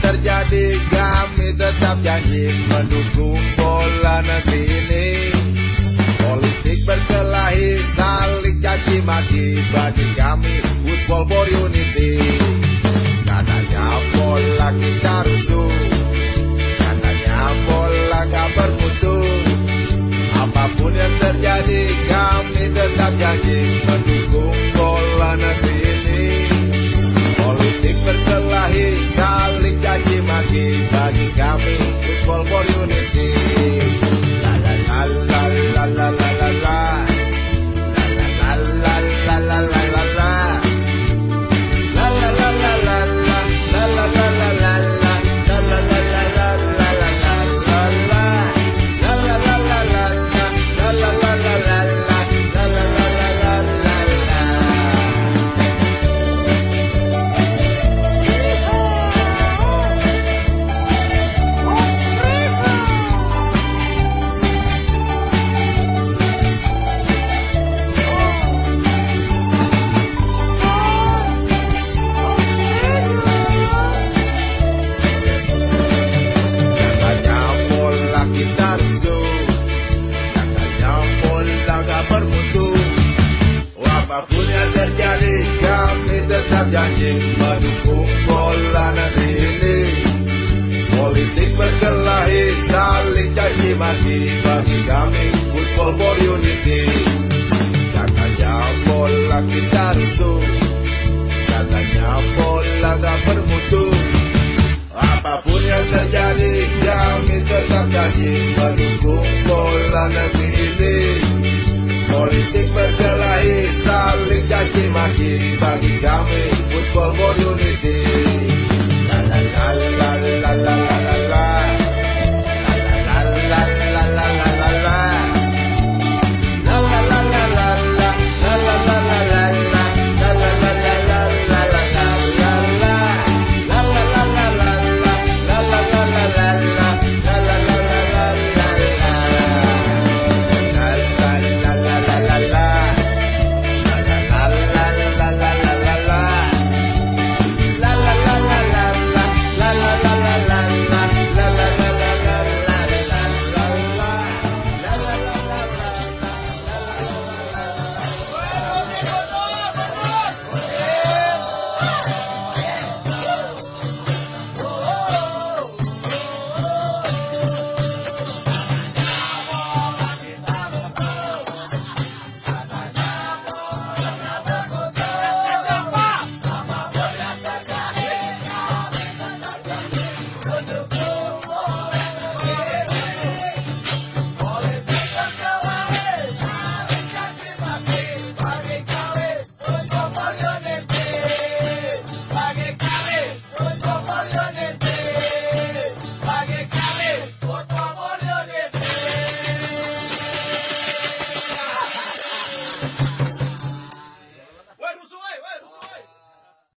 terjadi kami tetap janji mendukung bola negeri ini. Politik berkelahi saling caci maki bagi kami football for unity. Tetap janji Mendukung bola negeri ini. Politik berkelahi saling caci maki Bagi kami football for unity. Katanya bola kita rusuh. Katanya bola gak bermutu. Apa pun yang terjadi kami tetap janji I get it by the game,